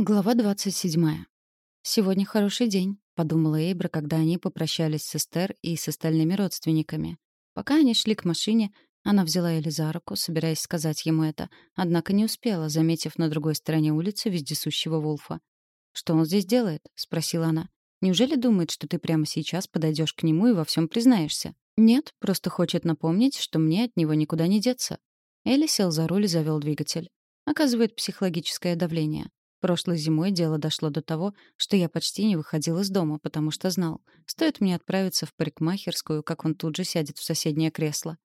Глава 27. «Сегодня хороший день», — подумала Эйбра, когда они попрощались с Эстер и с остальными родственниками. Пока они шли к машине, она взяла Эли за руку, собираясь сказать ему это, однако не успела, заметив на другой стороне улицы вездесущего Вулфа. «Что он здесь делает?» — спросила она. «Неужели думает, что ты прямо сейчас подойдешь к нему и во всем признаешься?» «Нет, просто хочет напомнить, что мне от него никуда не деться». Элли сел за руль и завел двигатель. Оказывает психологическое давление. Прошлой зимой дело дошло до того, что я почти не выходил из дома, потому что знал, стоит мне отправиться в парикмахерскую, как он тут же сядет в соседнее кресло.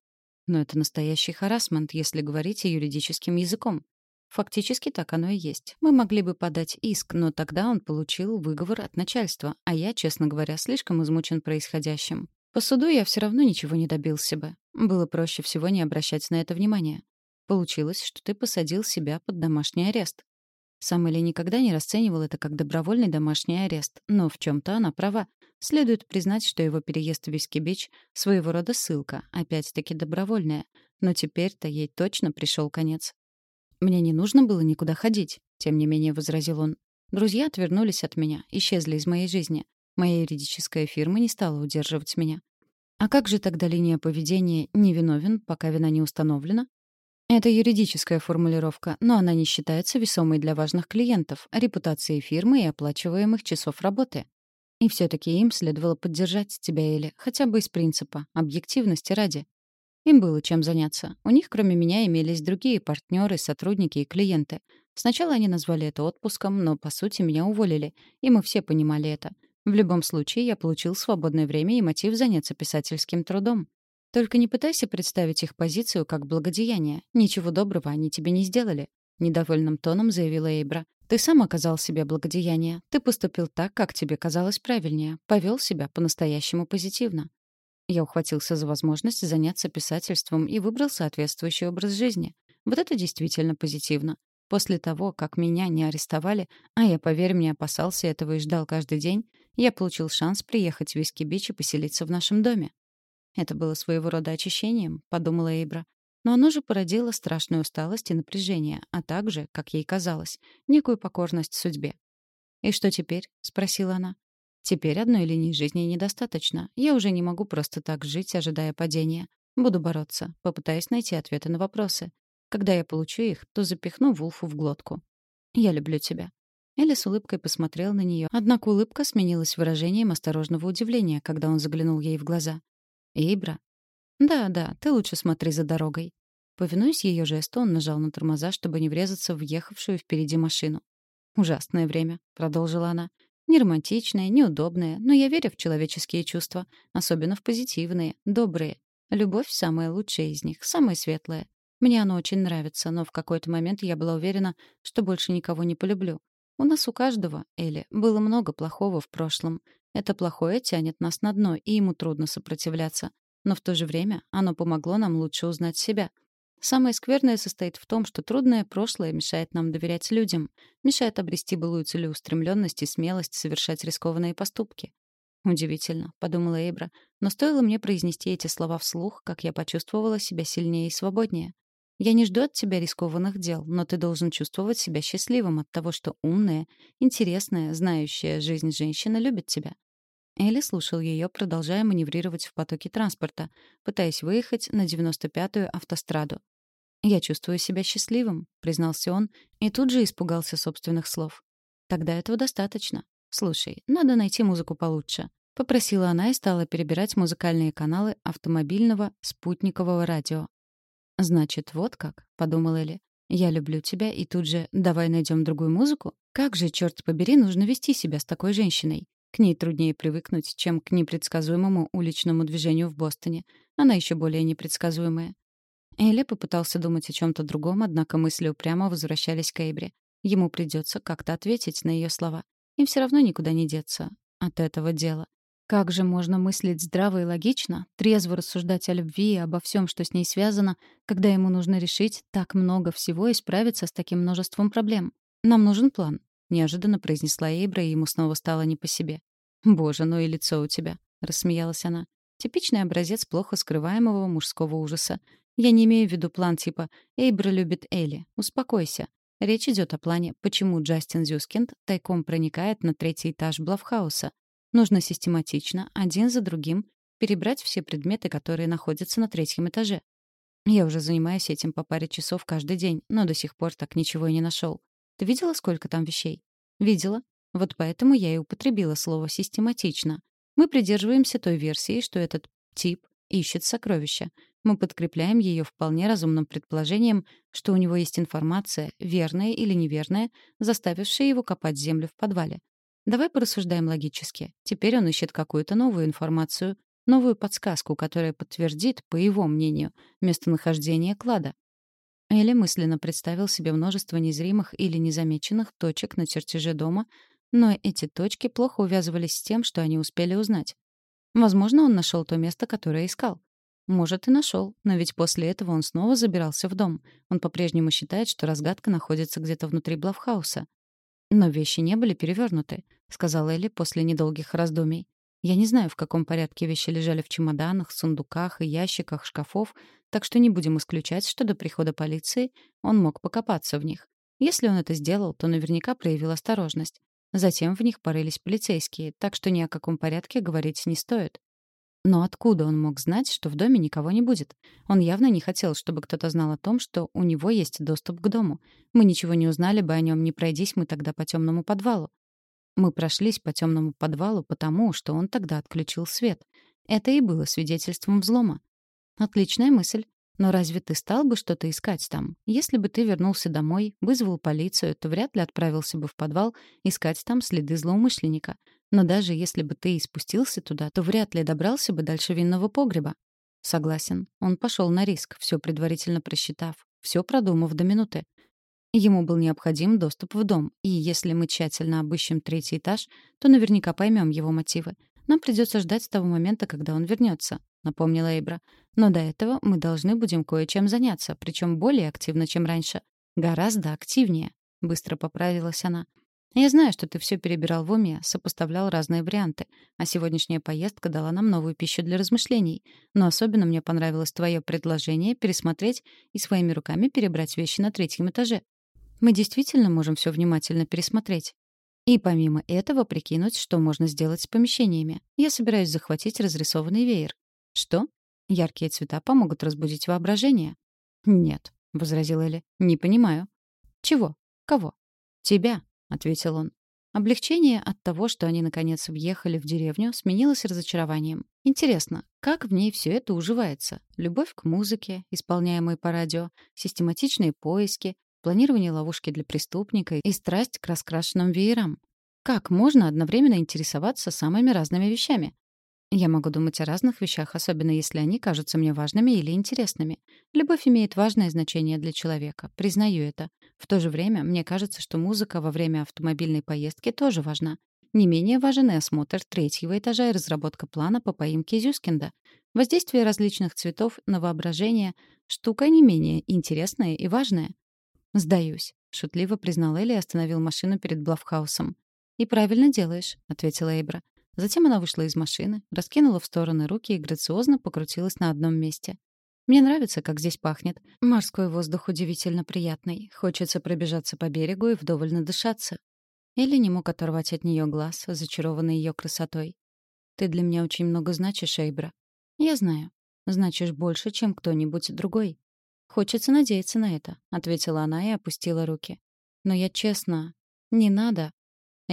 Но это настоящий харасмент, если говорить юридическим языком. Фактически так оно и есть. Мы могли бы подать иск, но тогда он получил выговор от начальства, а я, честно говоря, слишком измучен происходящим. По суду я все равно ничего не добился бы. Было проще всего не обращать на это внимания. Получилось, что ты посадил себя под домашний арест. Сам Эли никогда не расценивал это как добровольный домашний арест, но в чем-то она права. Следует признать, что его переезд в Вискибич — своего рода ссылка, опять-таки добровольная. Но теперь-то ей точно пришел конец. «Мне не нужно было никуда ходить», — тем не менее возразил он. «Друзья отвернулись от меня, исчезли из моей жизни. Моя юридическая фирма не стала удерживать меня. А как же тогда линия поведения «невиновен, пока вина не установлена»? Это юридическая формулировка, но она не считается весомой для важных клиентов, репутации фирмы и оплачиваемых часов работы. И все-таки им следовало поддержать тебя, Эли, хотя бы из принципа, объективности ради. Им было чем заняться. У них, кроме меня, имелись другие партнеры, сотрудники и клиенты. Сначала они назвали это отпуском, но, по сути, меня уволили, и мы все понимали это. В любом случае, я получил свободное время и мотив заняться писательским трудом. Только не пытайся представить их позицию как благодеяние. Ничего доброго они тебе не сделали. Недовольным тоном заявила Эйбра. Ты сам оказал себе благодеяние. Ты поступил так, как тебе казалось правильнее. Повел себя по-настоящему позитивно. Я ухватился за возможность заняться писательством и выбрал соответствующий образ жизни. Вот это действительно позитивно. После того, как меня не арестовали, а я, поверь мне, опасался этого и ждал каждый день, я получил шанс приехать в Виски-Бич и поселиться в нашем доме. Это было своего рода очищением, подумала Эйбра. Но оно же породило страшную усталость и напряжение, а также, как ей казалось, некую покорность судьбе. «И что теперь?» — спросила она. «Теперь одной линии жизни недостаточно. Я уже не могу просто так жить, ожидая падения. Буду бороться, попытаясь найти ответы на вопросы. Когда я получу их, то запихну Вулфу в глотку. Я люблю тебя». Элли с улыбкой посмотрел на нее, однако улыбка сменилась выражением осторожного удивления, когда он заглянул ей в глаза. «Эйбра?» «Да, да, ты лучше смотри за дорогой». Повинуясь ее жесту, он нажал на тормоза, чтобы не врезаться в въехавшую впереди машину. «Ужасное время», — продолжила она. «Не романтичное, неудобное, но я верю в человеческие чувства, особенно в позитивные, добрые. Любовь — самая лучшая из них, самая светлая. Мне оно очень нравится, но в какой-то момент я была уверена, что больше никого не полюблю. У нас у каждого, Элли, было много плохого в прошлом. Это плохое тянет нас на дно, и ему трудно сопротивляться. Но в то же время оно помогло нам лучше узнать себя. Самое скверное состоит в том, что трудное прошлое мешает нам доверять людям, мешает обрести былую целеустремленность и смелость совершать рискованные поступки. «Удивительно», — подумала Эйбра, но стоило мне произнести эти слова вслух, как я почувствовала себя сильнее и свободнее. Я не жду от тебя рискованных дел, но ты должен чувствовать себя счастливым от того, что умная, интересная, знающая жизнь женщина любит тебя. Элли слушал ее, продолжая маневрировать в потоке транспорта, пытаясь выехать на 95-ю автостраду. «Я чувствую себя счастливым», — признался он, и тут же испугался собственных слов. «Тогда этого достаточно. Слушай, надо найти музыку получше», — попросила она и стала перебирать музыкальные каналы автомобильного спутникового радио. «Значит, вот как», — подумала Элли. «Я люблю тебя, и тут же давай найдем другую музыку? Как же, черт побери, нужно вести себя с такой женщиной? К ней труднее привыкнуть, чем к непредсказуемому уличному движению в Бостоне. Она еще более непредсказуемая. Элли попытался думать о чем то другом, однако мысли упрямо возвращались к Эйбре. Ему придется как-то ответить на ее слова. Им все равно никуда не деться от этого дела. Как же можно мыслить здраво и логично, трезво рассуждать о любви и обо всем, что с ней связано, когда ему нужно решить так много всего и справиться с таким множеством проблем? Нам нужен план, неожиданно произнесла Эйбра, и ему снова стало не по себе. «Боже, ну и лицо у тебя», — рассмеялась она. «Типичный образец плохо скрываемого мужского ужаса. Я не имею в виду план типа «Эйбра любит Элли». Успокойся. Речь идет о плане, почему Джастин Зюскинд тайком проникает на третий этаж Блавхауса. Нужно систематично, один за другим, перебрать все предметы, которые находятся на третьем этаже. Я уже занимаюсь этим по паре часов каждый день, но до сих пор так ничего и не нашел. Ты видела, сколько там вещей? Видела. Вот поэтому я и употребила слово «систематично». Мы придерживаемся той версии, что этот тип ищет сокровища. Мы подкрепляем ее вполне разумным предположением, что у него есть информация, верная или неверная, заставившая его копать землю в подвале. Давай порассуждаем логически. Теперь он ищет какую-то новую информацию, новую подсказку, которая подтвердит, по его мнению, местонахождение клада. Элли мысленно представил себе множество незримых или незамеченных точек на чертеже дома, но эти точки плохо увязывались с тем, что они успели узнать. Возможно, он нашел то место, которое искал. Может, и нашел, но ведь после этого он снова забирался в дом. Он по-прежнему считает, что разгадка находится где-то внутри Блавхауса. «Но вещи не были перевернуты», — сказала Элли после недолгих раздумий. Я не знаю, в каком порядке вещи лежали в чемоданах, сундуках и ящиках шкафов, так что не будем исключать, что до прихода полиции он мог покопаться в них. Если он это сделал, то наверняка проявил осторожность. Затем в них порылись полицейские, так что ни о каком порядке говорить не стоит. Но откуда он мог знать, что в доме никого не будет? Он явно не хотел, чтобы кто-то знал о том, что у него есть доступ к дому. Мы ничего не узнали бы о нем, не пройдись мы тогда по темному подвалу. Мы прошлись по темному подвалу потому, что он тогда отключил свет. Это и было свидетельством взлома. Отличная мысль. Но разве ты стал бы что-то искать там? Если бы ты вернулся домой, вызвал полицию, то вряд ли отправился бы в подвал искать там следы злоумышленника. Но даже если бы ты и спустился туда, то вряд ли добрался бы дальше винного погреба. Согласен. Он пошел на риск, все предварительно просчитав, все продумав до минуты. Ему был необходим доступ в дом, и если мы тщательно обыщем третий этаж, то наверняка поймем его мотивы. Нам придется ждать того момента, когда он вернется, напомнила Эйбра. Но до этого мы должны будем кое-чем заняться, причем более активно, чем раньше. Гораздо активнее, быстро поправилась она. Я знаю, что ты все перебирал в уме, сопоставлял разные варианты, а сегодняшняя поездка дала нам новую пищу для размышлений. Но особенно мне понравилось твое предложение пересмотреть и своими руками перебрать вещи на третьем этаже. Мы действительно можем все внимательно пересмотреть. И помимо этого прикинуть, что можно сделать с помещениями. Я собираюсь захватить разрисованный веер. Что? Яркие цвета помогут разбудить воображение? Нет, возразила Элли. Не понимаю. Чего? Кого? Тебя, ответил он. Облегчение от того, что они наконец въехали в деревню, сменилось разочарованием. Интересно, как в ней все это уживается? Любовь к музыке, исполняемой по радио, систематичные поиски, планирование ловушки для преступника и страсть к раскрашенным веерам. Как можно одновременно интересоваться самыми разными вещами? Я могу думать о разных вещах, особенно если они кажутся мне важными или интересными. Любовь имеет важное значение для человека, признаю это. В то же время мне кажется, что музыка во время автомобильной поездки тоже важна. Не менее важен и осмотр третьего этажа и разработка плана по поимке Зюскинда. Воздействие различных цветов на воображение — штука не менее интересная и важная. «Сдаюсь», — шутливо признал Элли и остановил машину перед Блавхаусом. «И правильно делаешь», — ответила Эйбра. Затем она вышла из машины, раскинула в стороны руки и грациозно покрутилась на одном месте. «Мне нравится, как здесь пахнет. Морской воздух удивительно приятный. Хочется пробежаться по берегу и вдоволь надышаться». Элли не мог оторвать от нее глаз, зачарованный ее красотой. «Ты для меня очень много значишь, Эйбра». «Я знаю. Значишь больше, чем кто-нибудь другой. «Хочется надеяться на это», — ответила она и опустила руки. «Но я честно... Не надо».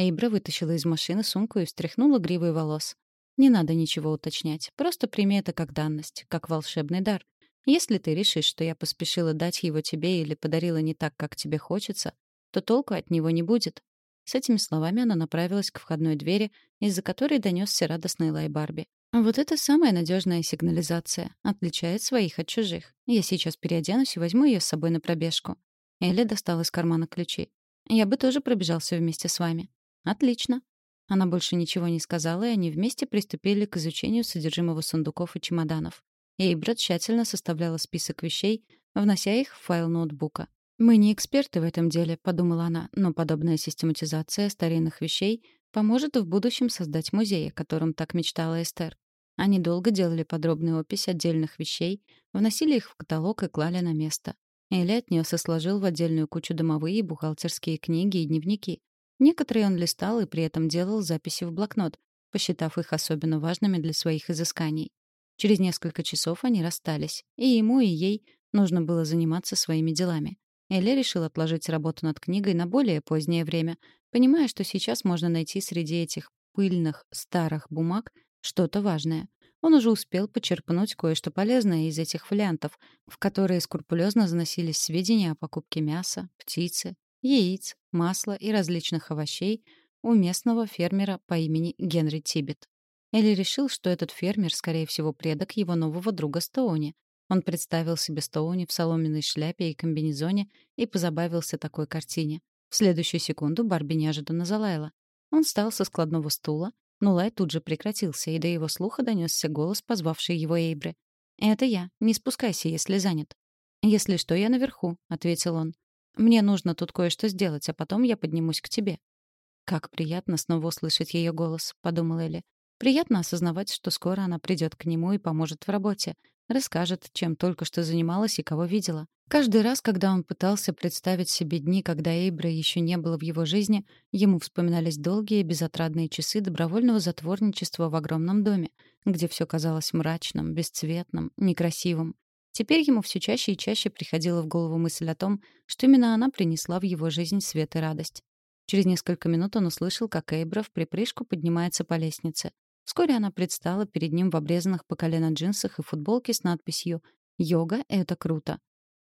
Эйбра вытащила из машины сумку и встряхнула гривой волос. «Не надо ничего уточнять. Просто прими это как данность, как волшебный дар. Если ты решишь, что я поспешила дать его тебе или подарила не так, как тебе хочется, то толку от него не будет». С этими словами она направилась к входной двери, из-за которой донесся радостный лай Барби. Вот это самая надежная сигнализация. Отличает своих от чужих. Я сейчас переоденусь и возьму ее с собой на пробежку. Элли достала из кармана ключи. Я бы тоже пробежался вместе с вами. Отлично. Она больше ничего не сказала, и они вместе приступили к изучению содержимого сундуков и чемоданов. Эйбра тщательно составляла список вещей, внося их в файл ноутбука. «Мы не эксперты в этом деле», — подумала она, «но подобная систематизация старинных вещей поможет в будущем создать музей, о котором так мечтала Эстер. Они долго делали подробную опись отдельных вещей, вносили их в каталог и клали на место. Элли отнес и сложил в отдельную кучу домовые и бухгалтерские книги и дневники. Некоторые он листал и при этом делал записи в блокнот, посчитав их особенно важными для своих изысканий. Через несколько часов они расстались, и ему, и ей нужно было заниматься своими делами. Элли решил отложить работу над книгой на более позднее время, понимая, что сейчас можно найти среди этих пыльных старых бумаг что-то важное. Он уже успел почерпнуть кое-что полезное из этих фолиантов, в которые скрупулезно заносились сведения о покупке мяса, птицы, яиц, масла и различных овощей у местного фермера по имени Генри Тибет. Элли решил, что этот фермер, скорее всего, предок его нового друга Стоуни. Он представил себе Стоуни в соломенной шляпе и комбинезоне и позабавился такой картине. В следующую секунду Барби неожиданно залаяла. Он встал со складного стула, но лай тут же прекратился, и до его слуха донесся голос, позвавший его Эйбры. «Это я. Не спускайся, если занят». «Если что, я наверху», — ответил он. «Мне нужно тут кое-что сделать, а потом я поднимусь к тебе». «Как приятно снова услышать ее голос», — подумала Элли. «Приятно осознавать, что скоро она придет к нему и поможет в работе. Расскажет, чем только что занималась и кого видела. Каждый раз, когда он пытался представить себе дни, когда Эйбра еще не было в его жизни, ему вспоминались долгие безотрадные часы добровольного затворничества в огромном доме, где все казалось мрачным, бесцветным, некрасивым. Теперь ему все чаще и чаще приходила в голову мысль о том, что именно она принесла в его жизнь свет и радость. Через несколько минут он услышал, как Эйбра в припрыжку поднимается по лестнице. Вскоре она предстала перед ним в обрезанных по колено джинсах и футболке с надписью «Йога — это круто».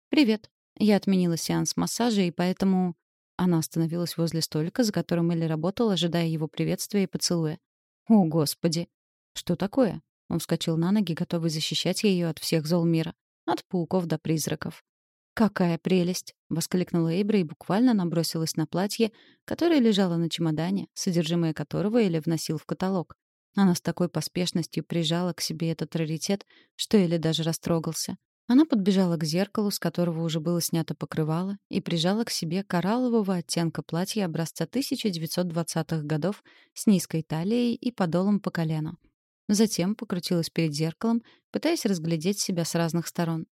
«Привет. Я отменила сеанс массажа, и поэтому...» Она остановилась возле столика, за которым Элли работал, ожидая его приветствия и поцелуя. «О, Господи!» «Что такое?» Он вскочил на ноги, готовый защищать ее от всех зол мира. От пауков до призраков. «Какая прелесть!» — воскликнула Эйбра и буквально набросилась на платье, которое лежало на чемодане, содержимое которого Элли вносил в каталог. Она с такой поспешностью прижала к себе этот раритет, что Элли даже растрогался. Она подбежала к зеркалу, с которого уже было снято покрывало, и прижала к себе кораллового оттенка платья образца 1920-х годов с низкой талией и подолом по колено. Затем покрутилась перед зеркалом, пытаясь разглядеть себя с разных сторон.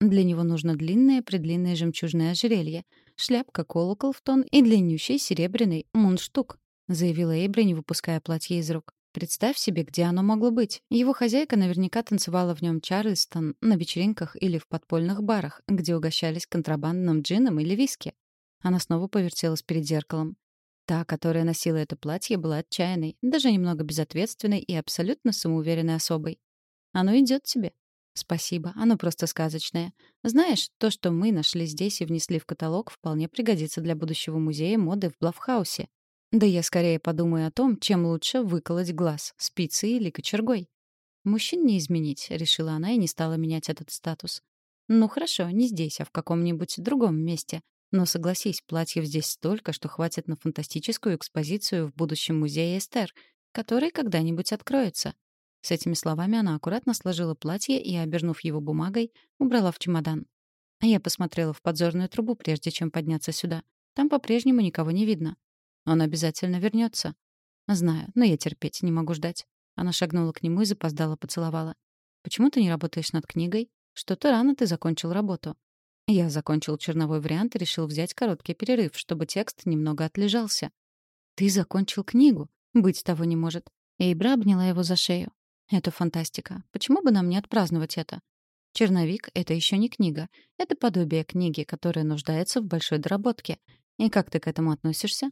Для него нужно длинное-предлинное жемчужное ожерелье, шляпка-колокол в тон и длиннющий серебряный мундштук, заявила Эйбри, не выпуская платье из рук. Представь себе, где оно могло быть. Его хозяйка наверняка танцевала в нем Чарльстон на вечеринках или в подпольных барах, где угощались контрабандным джином или виски. Она снова повертелась перед зеркалом. Та, которая носила это платье, была отчаянной, даже немного безответственной и абсолютно самоуверенной особой. «Оно идет тебе». «Спасибо, оно просто сказочное. Знаешь, то, что мы нашли здесь и внесли в каталог, вполне пригодится для будущего музея моды в Блавхаусе. Да я скорее подумаю о том, чем лучше выколоть глаз, спицей или кочергой. Мужчин не изменить, решила она и не стала менять этот статус. Ну хорошо, не здесь, а в каком-нибудь другом месте. Но согласись, платьев здесь столько, что хватит на фантастическую экспозицию в будущем музее Эстер, который когда-нибудь откроется. С этими словами она аккуратно сложила платье и, обернув его бумагой, убрала в чемодан. Я посмотрела в подзорную трубу, прежде чем подняться сюда. Там по-прежнему никого не видно. Он обязательно вернется. Знаю, но я терпеть не могу ждать. Она шагнула к нему и запоздала поцеловала. Почему ты не работаешь над книгой? Что-то рано ты закончил работу. Я закончил черновой вариант и решил взять короткий перерыв, чтобы текст немного отлежался. Ты закончил книгу? Быть того не может. Эйбра обняла его за шею. Это фантастика. Почему бы нам не отпраздновать это? Черновик — это еще не книга. Это подобие книги, которая нуждается в большой доработке. И как ты к этому относишься?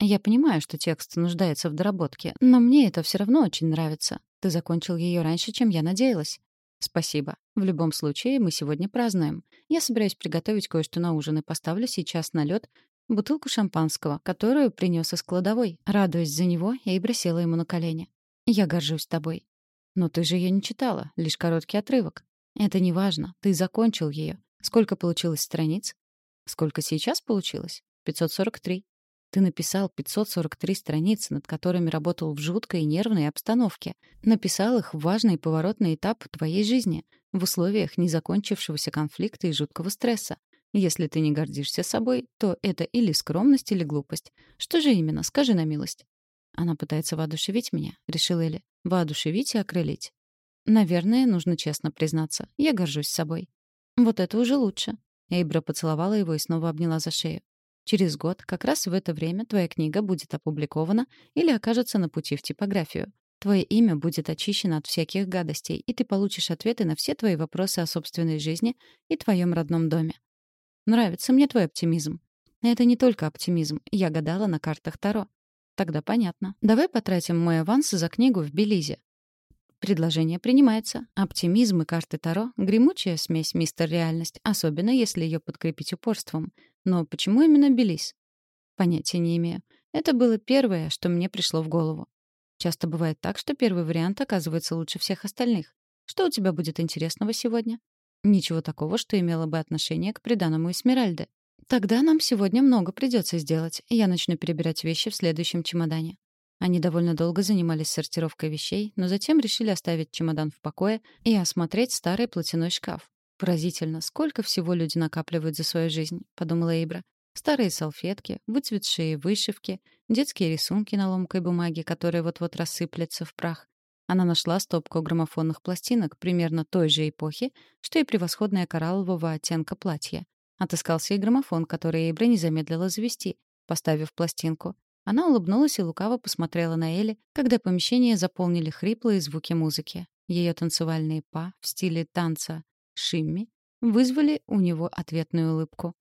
Я понимаю, что текст нуждается в доработке, но мне это все равно очень нравится. Ты закончил ее раньше, чем я надеялась. Спасибо. В любом случае, мы сегодня празднуем. Я собираюсь приготовить кое-что на ужин и поставлю сейчас на лед бутылку шампанского, которую принес из кладовой. Радуясь за него, я и бросила ему на колени. Я горжусь тобой. Но ты же ее не читала, лишь короткий отрывок. Это не важно, ты закончил ее. Сколько получилось страниц? Сколько сейчас получилось? 543. Ты написал 543 страницы, над которыми работал в жуткой и нервной обстановке. Написал их в важный поворотный этап твоей жизни, в условиях незакончившегося конфликта и жуткого стресса. Если ты не гордишься собой, то это или скромность, или глупость. Что же именно, скажи на милость. Она пытается воодушевить меня, решила Элли. Воодушевить и окрылить. Наверное, нужно честно признаться. Я горжусь собой. Вот это уже лучше. Эйбра поцеловала его и снова обняла за шею. Через год, как раз в это время, твоя книга будет опубликована или окажется на пути в типографию. Твое имя будет очищено от всяких гадостей, и ты получишь ответы на все твои вопросы о собственной жизни и твоем родном доме. Нравится мне твой оптимизм. Это не только оптимизм. Я гадала на картах Таро. Тогда понятно. Давай потратим мой аванс за книгу в Белизе. Предложение принимается. Оптимизм и карты Таро — гремучая смесь мистер реальность, особенно если ее подкрепить упорством. Но почему именно Белиз? Понятия не имею. Это было первое, что мне пришло в голову. Часто бывает так, что первый вариант оказывается лучше всех остальных. Что у тебя будет интересного сегодня? Ничего такого, что имело бы отношение к приданному Эсмеральде. Тогда нам сегодня много придется сделать. Я начну перебирать вещи в следующем чемодане. Они довольно долго занимались сортировкой вещей, но затем решили оставить чемодан в покое и осмотреть старый платяной шкаф. «Поразительно, сколько всего люди накапливают за свою жизнь», — подумала Эйбра. Старые салфетки, выцветшие вышивки, детские рисунки на ломкой бумаге, которые вот-вот рассыплются в прах. Она нашла стопку граммофонных пластинок примерно той же эпохи, что и превосходное кораллового оттенка платья. Отыскался и граммофон, который Эйбра не замедлила завести, поставив пластинку. Она улыбнулась и лукаво посмотрела на Элли, когда помещение заполнили хриплые звуки музыки. Ее танцевальные па в стиле танца «Шимми» вызвали у него ответную улыбку.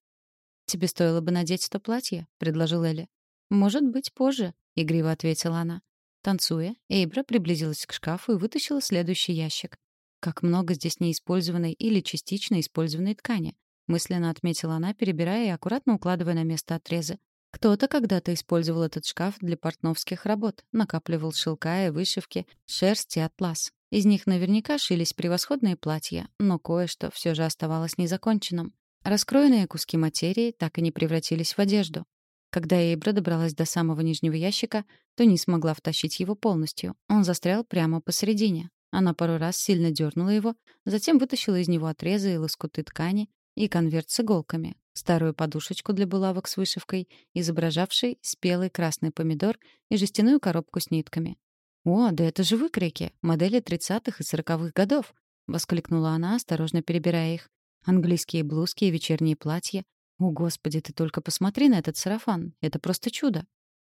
«Тебе стоило бы надеть это платье», — предложил Элли. «Может быть, позже», — игриво ответила она. Танцуя, Эйбра приблизилась к шкафу и вытащила следующий ящик. «Как много здесь неиспользованной или частично использованной ткани», — мысленно отметила она, перебирая и аккуратно укладывая на место отрезы. Кто-то когда-то использовал этот шкаф для портновских работ, накапливал шелка и вышивки, шерсть и атлас. Из них наверняка шились превосходные платья, но кое-что все же оставалось незаконченным. Раскроенные куски материи так и не превратились в одежду. Когда Эйбра добралась до самого нижнего ящика, то не смогла втащить его полностью. Он застрял прямо посередине. Она пару раз сильно дернула его, затем вытащила из него отрезы и лоскуты ткани и конверт с иголками, старую подушечку для булавок с вышивкой, изображавшей спелый красный помидор и жестяную коробку с нитками. «О, да это же выкройки, модели 30-х и 40-х годов!» — воскликнула она, осторожно перебирая их. «Английские блузки и вечерние платья. О, Господи, ты только посмотри на этот сарафан. Это просто чудо!»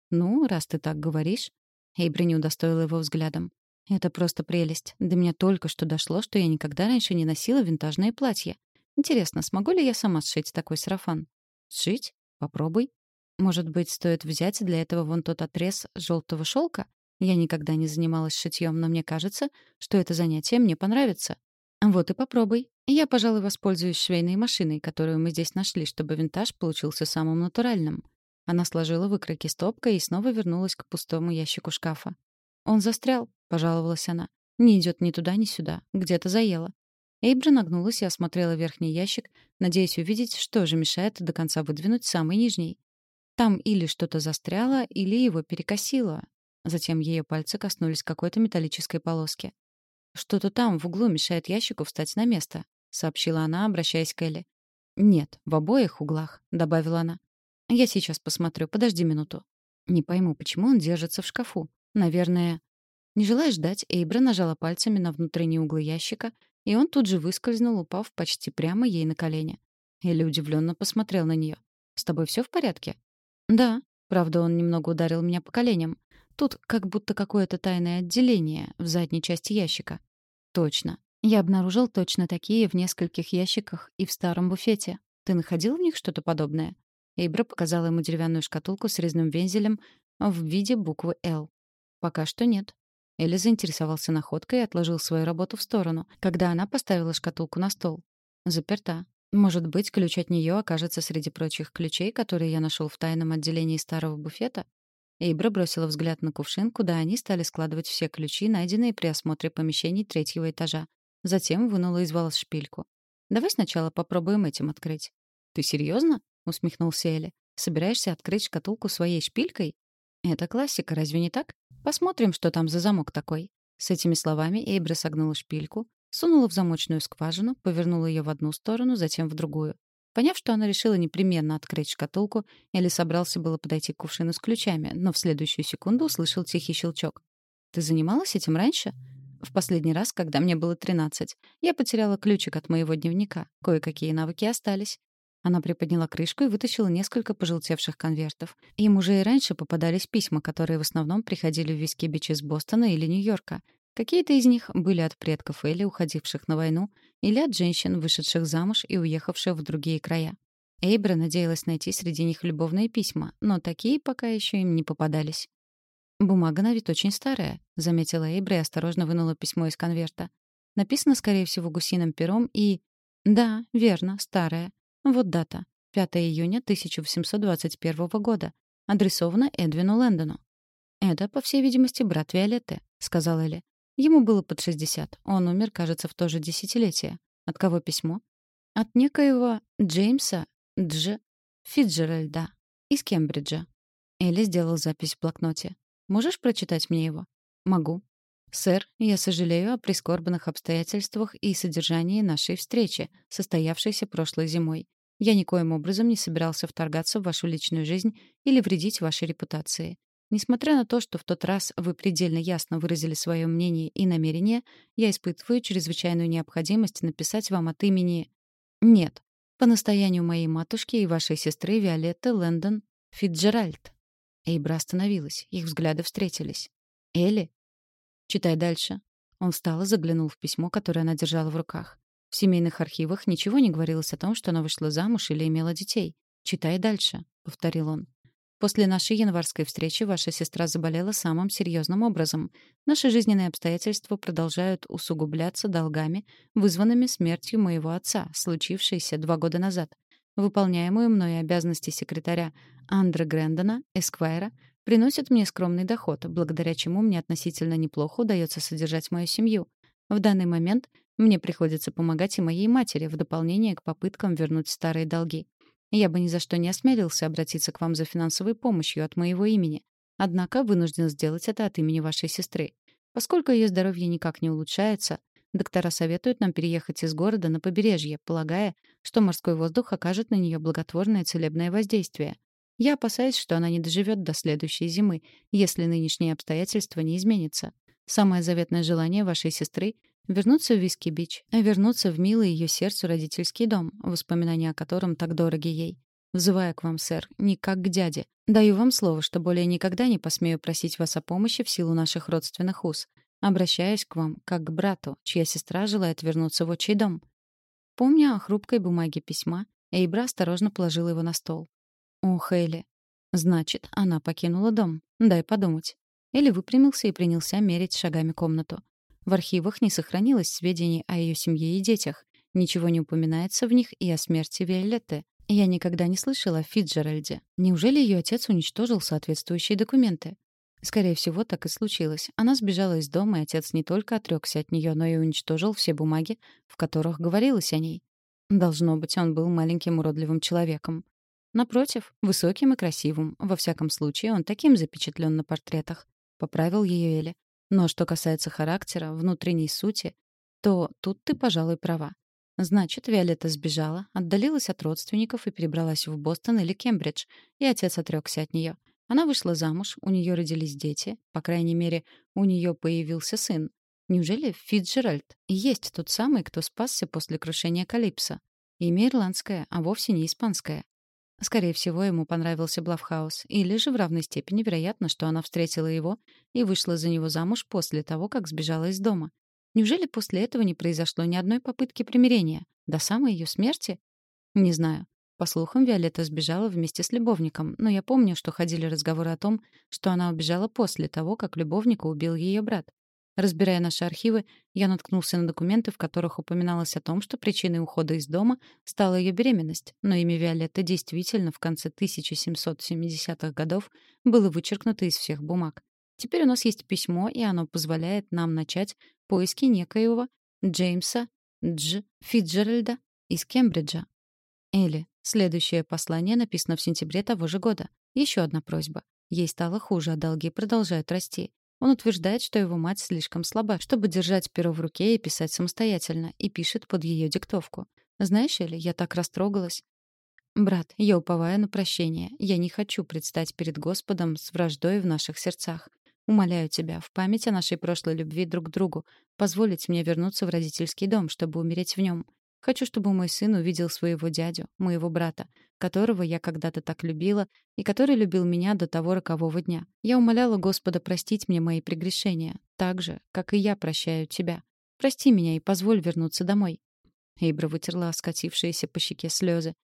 «Ну, раз ты так говоришь...» Эйбри не удостоила его взглядом. «Это просто прелесть. До меня только что дошло, что я никогда раньше не носила винтажные платья. Интересно, смогу ли я сама сшить такой сарафан? Сшить? Попробуй. Может быть, стоит взять для этого вон тот отрез желтого шелка? Я никогда не занималась шитьем, но мне кажется, что это занятие мне понравится. Вот и попробуй. Я, пожалуй, воспользуюсь швейной машиной, которую мы здесь нашли, чтобы винтаж получился самым натуральным. Она сложила выкройки стопкой и снова вернулась к пустому ящику шкафа. «Он застрял», — пожаловалась она. «Не идет ни туда, ни сюда. Где-то заело. Эйбра нагнулась и осмотрела верхний ящик, надеясь увидеть, что же мешает до конца выдвинуть самый нижний. Там или что-то застряло, или его перекосило. Затем ее пальцы коснулись какой-то металлической полоски. «Что-то там в углу мешает ящику встать на место», — сообщила она, обращаясь к Элли. «Нет, в обоих углах», — добавила она. «Я сейчас посмотрю, подожди минуту». Не пойму, почему он держится в шкафу. Наверное... Не желая ждать, Эйбра нажала пальцами на внутренние углы ящика и он тут же выскользнул, упав почти прямо ей на колени. Элли удивленно посмотрел на нее. «С тобой все в порядке?» «Да». Правда, он немного ударил меня по коленям. Тут как будто какое-то тайное отделение в задней части ящика. «Точно. Я обнаружил точно такие в нескольких ящиках и в старом буфете. Ты находил в них что-то подобное?» Эйбра показала ему деревянную шкатулку с резным вензелем в виде буквы «Л». «Пока что нет. Элли заинтересовался находкой и отложил свою работу в сторону, когда она поставила шкатулку на стол. Заперта. Может быть, ключ от нее окажется среди прочих ключей, которые я нашел в тайном отделении старого буфета? Эйбра бросила взгляд на кувшин, куда они стали складывать все ключи, найденные при осмотре помещений третьего этажа. Затем вынула из волос шпильку. «Давай сначала попробуем этим открыть». «Ты серьезно? усмехнулся Элли. «Собираешься открыть шкатулку своей шпилькой?» «Это классика, разве не так? Посмотрим, что там за замок такой». С этими словами Эйбра согнула шпильку, сунула в замочную скважину, повернула ее в одну сторону, затем в другую. Поняв, что она решила непременно открыть шкатулку, Элли собрался было подойти к кувшину с ключами, но в следующую секунду услышал тихий щелчок. «Ты занималась этим раньше?» «В последний раз, когда мне было 13. Я потеряла ключик от моего дневника. Кое-какие навыки остались. Она приподняла крышку и вытащила несколько пожелтевших конвертов. Им уже и раньше попадались письма, которые в основном приходили в Вискибич из Бостона или Нью-Йорка. Какие-то из них были от предков Элли, уходивших на войну, или от женщин, вышедших замуж и уехавших в другие края. Эйбра надеялась найти среди них любовные письма, но такие пока еще им не попадались. «Бумага на вид очень старая», — заметила Эйбра и осторожно вынула письмо из конверта. Написано, скорее всего, гусиным пером и... Да, верно, старая. Вот дата. 5 июня 1821 года. Адресовано Эдвину Лэндону. «Это, по всей видимости, брат Виолетты», — сказал Элли. Ему было под 60. Он умер, кажется, в то же десятилетие. От кого письмо? От некоего Джеймса Дж. Фиджеральда из Кембриджа. Элли сделал запись в блокноте. «Можешь прочитать мне его?» «Могу». «Сэр, я сожалею о прискорбных обстоятельствах и содержании нашей встречи, состоявшейся прошлой зимой. Я никоим образом не собирался вторгаться в вашу личную жизнь или вредить вашей репутации. Несмотря на то, что в тот раз вы предельно ясно выразили свое мнение и намерение, я испытываю чрезвычайную необходимость написать вам от имени... Нет, по настоянию моей матушки и вашей сестры Виолетты Лэндон Фитджеральд. Эйбра остановилась, их взгляды встретились. «Элли?» «Читай дальше». Он встал и заглянул в письмо, которое она держала в руках. В семейных архивах ничего не говорилось о том, что она вышла замуж или имела детей. «Читай дальше», — повторил он. После нашей январской встречи ваша сестра заболела самым серьезным образом. Наши жизненные обстоятельства продолжают усугубляться долгами, вызванными смертью моего отца, случившейся два года назад. Выполняемые мной обязанности секретаря Андре Грэндона, Эсквайра, приносят мне скромный доход, благодаря чему мне относительно неплохо удается содержать мою семью. В данный момент мне приходится помогать и моей матери в дополнение к попыткам вернуть старые долги. Я бы ни за что не осмелился обратиться к вам за финансовой помощью от моего имени. Однако вынужден сделать это от имени вашей сестры. Поскольку ее здоровье никак не улучшается, доктора советуют нам переехать из города на побережье, полагая, что морской воздух окажет на нее благотворное целебное воздействие. Я опасаюсь, что она не доживет до следующей зимы, если нынешние обстоятельства не изменятся. Самое заветное желание вашей сестры Вернуться в Виски-Бич, вернуться в милый ее сердцу родительский дом, воспоминания о котором так дороги ей. Взываю к вам, сэр, не как к дяде. Даю вам слово, что более никогда не посмею просить вас о помощи в силу наших родственных уз. Обращаюсь к вам как к брату, чья сестра желает вернуться в отчий дом. Помня о хрупкой бумаге письма, Эйбра осторожно положила его на стол. «О, Хейли. Значит, она покинула дом. Дай подумать». Элли выпрямился и принялся мерить шагами комнату. В архивах не сохранилось сведений о ее семье и детях. Ничего не упоминается в них и о смерти Виолетты. Я никогда не слышала о Фитджеральде. Неужели ее отец уничтожил соответствующие документы? Скорее всего, так и случилось. Она сбежала из дома, и отец не только отрекся от нее, но и уничтожил все бумаги, в которых говорилось о ней. Должно быть, он был маленьким уродливым человеком. Напротив, высоким и красивым. Во всяком случае, он таким запечатлен на портретах. Поправил ее Эли. Но что касается характера, внутренней сути, то тут ты, пожалуй, права. Значит, Виолетта сбежала, отдалилась от родственников и перебралась в Бостон или Кембридж, и отец отрёкся от неё. Она вышла замуж, у неё родились дети, по крайней мере, у неё появился сын. Неужели Фитджеральд есть тот самый, кто спасся после крушения Калипса? Имя ирландское, а вовсе не испанское. Скорее всего, ему понравился Блавхаус, или же в равной степени вероятно, что она встретила его и вышла за него замуж после того, как сбежала из дома. Неужели после этого не произошло ни одной попытки примирения? До самой ее смерти? Не знаю. По слухам, Виолетта сбежала вместе с любовником, но я помню, что ходили разговоры о том, что она убежала после того, как любовника убил ее брат. Разбирая наши архивы, я наткнулся на документы, в которых упоминалось о том, что причиной ухода из дома стала ее беременность, но имя Виолетты действительно в конце 1770-х годов было вычеркнуто из всех бумаг. Теперь у нас есть письмо, и оно позволяет нам начать поиски некоего Джеймса Дж. Фитджеральда из Кембриджа. Элли, следующее послание написано в сентябре того же года. Еще одна просьба. Ей стало хуже, а долги продолжают расти. Он утверждает, что его мать слишком слаба, чтобы держать перо в руке и писать самостоятельно, и пишет под ее диктовку. Знаешь, Элли, я так растрогалась. Брат, я уповаю на прощение. Я не хочу предстать перед Господом с враждой в наших сердцах. Умоляю тебя, в память о нашей прошлой любви друг к другу, позволить мне вернуться в родительский дом, чтобы умереть в нем. Хочу, чтобы мой сын увидел своего дядю, моего брата, которого я когда-то так любила и который любил меня до того рокового дня. Я умоляла Господа простить мне мои прегрешения, так же, как и я прощаю тебя. Прости меня и позволь вернуться домой». Эйбра вытерла скатившиеся по щеке слезы.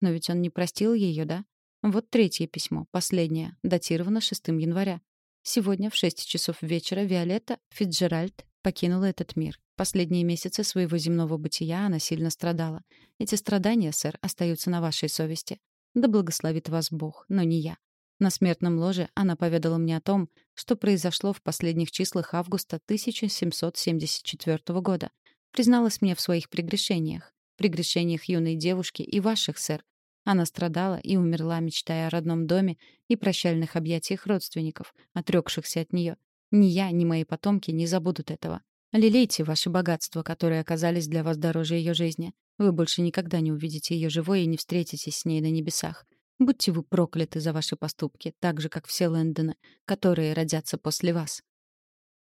Но ведь он не простил ее, да? Вот третье письмо, последнее, датировано 6 января. Сегодня в 6 часов вечера Виолетта Фитджеральд покинула этот мир. Последние месяцы своего земного бытия она сильно страдала. Эти страдания, сэр, остаются на вашей совести. Да благословит вас Бог, но не я. На смертном ложе она поведала мне о том, что произошло в последних числах августа 1774 года. Призналась мне в своих прегрешениях. Прегрешениях юной девушки и ваших, сэр. Она страдала и умерла, мечтая о родном доме и прощальных объятиях родственников, отрекшихся от нее. Ни я, ни мои потомки не забудут этого. Лелейте ваши богатства, которые оказались для вас дороже ее жизни. Вы больше никогда не увидите ее живой и не встретитесь с ней на небесах. Будьте вы прокляты за ваши поступки, так же, как все Лэндоны, которые родятся после вас».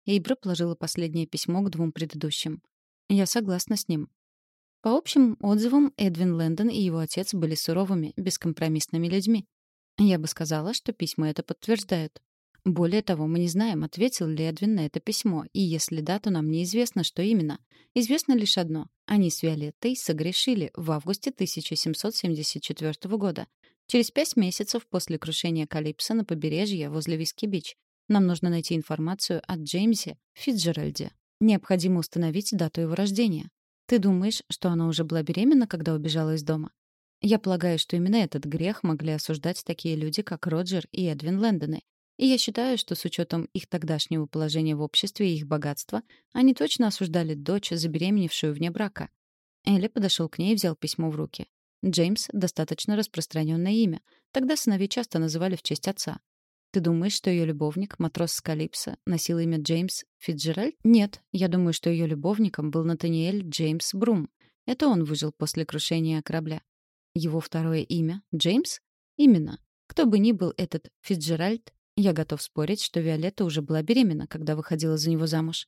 Эйбра положила последнее письмо к двум предыдущим. «Я согласна с ним». По общим отзывам, Эдвин Лэндон и его отец были суровыми, бескомпромиссными людьми. Я бы сказала, что письма это подтверждают. Более того, мы не знаем, ответил ли Эдвин на это письмо, и если да, то нам неизвестно, что именно. Известно лишь одно. Они с Виолеттой согрешили в августе 1774 года, через пять месяцев после крушения Калипсо на побережье возле Виски-Бич. Нам нужно найти информацию от Джеймсе Фитджеральде. Необходимо установить дату его рождения. Ты думаешь, что она уже была беременна, когда убежала из дома? Я полагаю, что именно этот грех могли осуждать такие люди, как Роджер и Эдвин Лэндоны, и я считаю, что с учетом их тогдашнего положения в обществе и их богатства, они точно осуждали дочь, забеременевшую вне брака. Элли подошел к ней и взял письмо в руки. Джеймс — достаточно распространенное имя. Тогда сыновей часто называли в честь отца. Ты думаешь, что ее любовник, матрос Скалипса, носил имя Джеймс Фитджеральд? Нет, я думаю, что ее любовником был Натаниэль Джеймс Брум. Это он выжил после крушения корабля. Его второе имя — Джеймс? Именно. Кто бы ни был этот Фитджеральд, я готов спорить, что Виолетта уже была беременна, когда выходила за него замуж.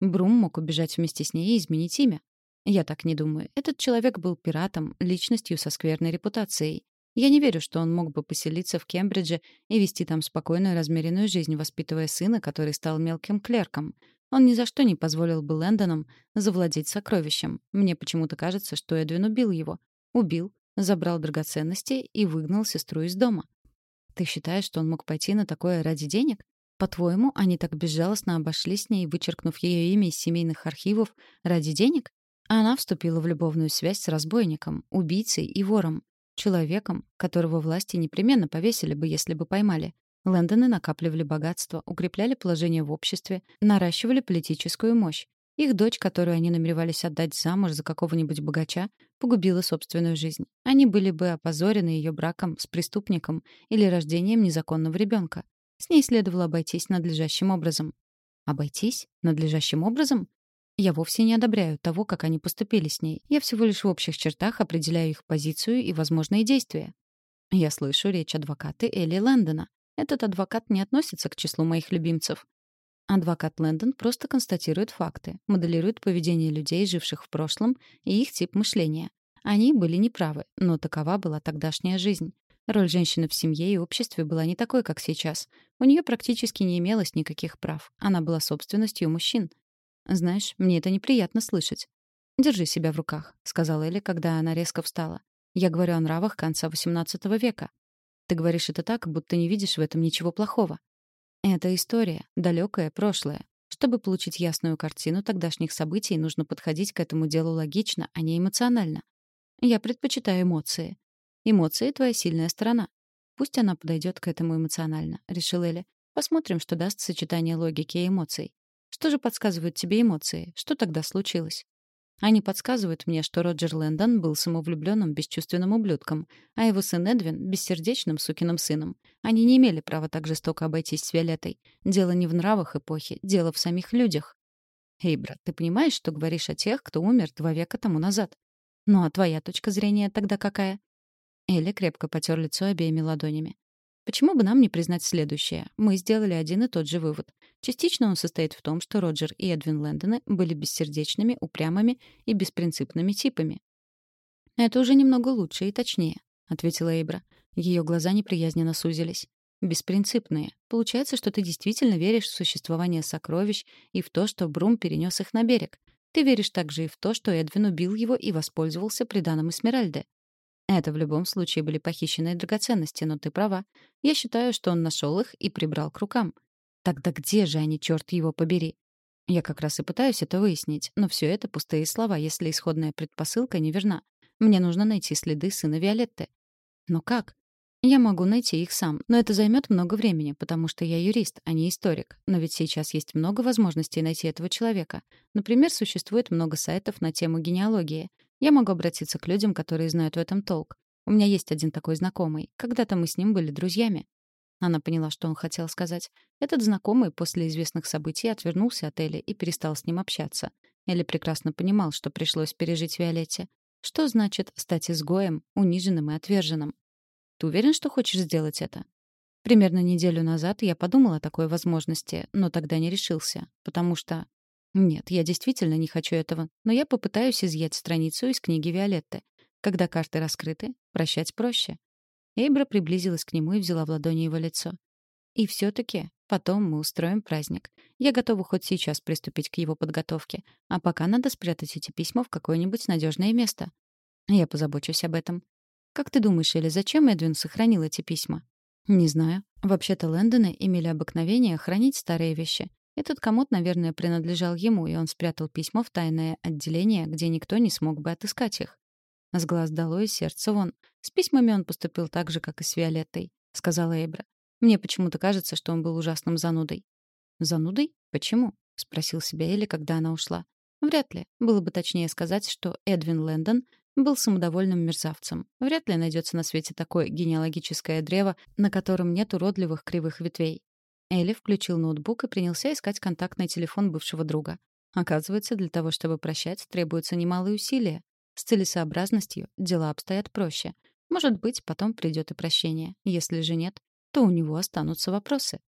Брум мог убежать вместе с ней и изменить имя. Я так не думаю. Этот человек был пиратом, личностью со скверной репутацией. Я не верю, что он мог бы поселиться в Кембридже и вести там спокойную размеренную жизнь, воспитывая сына, который стал мелким клерком. Он ни за что не позволил бы Лэндонам завладеть сокровищем. Мне почему-то кажется, что Эдвин убил его. Убил, забрал драгоценности и выгнал сестру из дома. Ты считаешь, что он мог пойти на такое ради денег? По-твоему, они так безжалостно обошлись с ней, вычеркнув ее имя из семейных архивов ради денег? Она вступила в любовную связь с разбойником, убийцей и вором. Человеком, которого власти непременно повесили бы, если бы поймали. Лэндоны накапливали богатство, укрепляли положение в обществе, наращивали политическую мощь. Их дочь, которую они намеревались отдать замуж за какого-нибудь богача, погубила собственную жизнь. Они были бы опозорены ее браком с преступником или рождением незаконного ребенка. С ней следовало обойтись надлежащим образом. Обойтись? Надлежащим образом? Я вовсе не одобряю того, как они поступили с ней. Я всего лишь в общих чертах определяю их позицию и возможные действия. Я слышу речь адвоката Элли Лэндона. Этот адвокат не относится к числу моих любимцев. Адвокат Лэндон просто констатирует факты, моделирует поведение людей, живших в прошлом, и их тип мышления. Они были неправы, но такова была тогдашняя жизнь. Роль женщины в семье и обществе была не такой, как сейчас. У нее практически не имелось никаких прав. Она была собственностью мужчин. Знаешь, мне это неприятно слышать. «Держи себя в руках», — сказала Элли, когда она резко встала. «Я говорю о нравах конца XVIII века. Ты говоришь это так, будто не видишь в этом ничего плохого. Это история, далекое прошлое. Чтобы получить ясную картину тогдашних событий, нужно подходить к этому делу логично, а не эмоционально. Я предпочитаю эмоции. Эмоции — твоя сильная сторона. Пусть она подойдет к этому эмоционально, решил Эля. Посмотрим, что даст сочетание логики и эмоций. Что же подсказывают тебе эмоции? Что тогда случилось? Они подсказывают мне, что Роджер Лэндон был самовлюбленным, бесчувственным ублюдком, а его сын Эдвин — бессердечным сукиным сыном. Они не имели права так жестоко обойтись с Виолеттой. Дело не в нравах эпохи, дело в самих людях. Эй, брат, ты понимаешь, что говоришь о тех, кто умер два века тому назад? Ну а твоя точка зрения тогда какая? Элли крепко потер лицо обеими ладонями. Почему бы нам не признать следующее? Мы сделали один и тот же вывод. Частично он состоит в том, что Роджер и Эдвин Лэндоны были бессердечными, упрямыми и беспринципными типами. «Это уже немного лучше и точнее», — ответила Эйбра. Ее глаза неприязненно сузились. «Беспринципные. Получается, что ты действительно веришь в существование сокровищ и в то, что Брум перенес их на берег. Ты веришь также и в то, что Эдвин убил его и воспользовался приданым Эсмеральды. Это в любом случае были похищенные драгоценности, но ты права. Я считаю, что он нашел их и прибрал к рукам. Тогда где же они, черт его побери? Я как раз и пытаюсь это выяснить, но все это пустые слова, если исходная предпосылка неверна. Мне нужно найти следы сына Виолетты. Но как? Я могу найти их сам, но это займет много времени, потому что я юрист, а не историк. Но ведь сейчас есть много возможностей найти этого человека. Например, существует много сайтов на тему генеалогии. Я могу обратиться к людям, которые знают в этом толк. У меня есть один такой знакомый. Когда-то мы с ним были друзьями. Она поняла, что он хотел сказать. Этот знакомый после известных событий отвернулся от Элли и перестал с ним общаться. Элли прекрасно понимал, что пришлось пережить Виолетте. Что значит стать изгоем, униженным и отверженным? Ты уверен, что хочешь сделать это? Примерно неделю назад я подумала о такой возможности, но тогда не решился, потому что... Нет, я действительно не хочу этого, но я попытаюсь изъять страницу из книги Виолетты. Когда карты раскрыты, прощать проще. Эйбра приблизилась к нему и взяла в ладони его лицо. И все таки потом мы устроим праздник. Я готова хоть сейчас приступить к его подготовке, а пока надо спрятать эти письма в какое-нибудь надежное место. Я позабочусь об этом. Как ты думаешь, Элли, зачем Эдвин сохранил эти письма? Не знаю. Вообще-то Лэндоны имели обыкновение хранить старые вещи. Этот комод, наверное, принадлежал ему, и он спрятал письмо в тайное отделение, где никто не смог бы отыскать их. С глаз долой, сердце вон. С письмами он поступил так же, как и с Виолеттой, — сказала Эйбра. Мне почему-то кажется, что он был ужасным занудой. «Занудой? Почему?» — спросил себя Элли, когда она ушла. Вряд ли. Было бы точнее сказать, что Эдвин Лэндон был самодовольным мерзавцем. Вряд ли найдется на свете такое генеалогическое древо, на котором нет уродливых кривых ветвей. Элли включил ноутбук и принялся искать контактный телефон бывшего друга. Оказывается, для того, чтобы прощать, требуются немалые усилия. С целесообразностью дела обстоят проще. Может быть, потом придет и прощение. Если же нет, то у него останутся вопросы.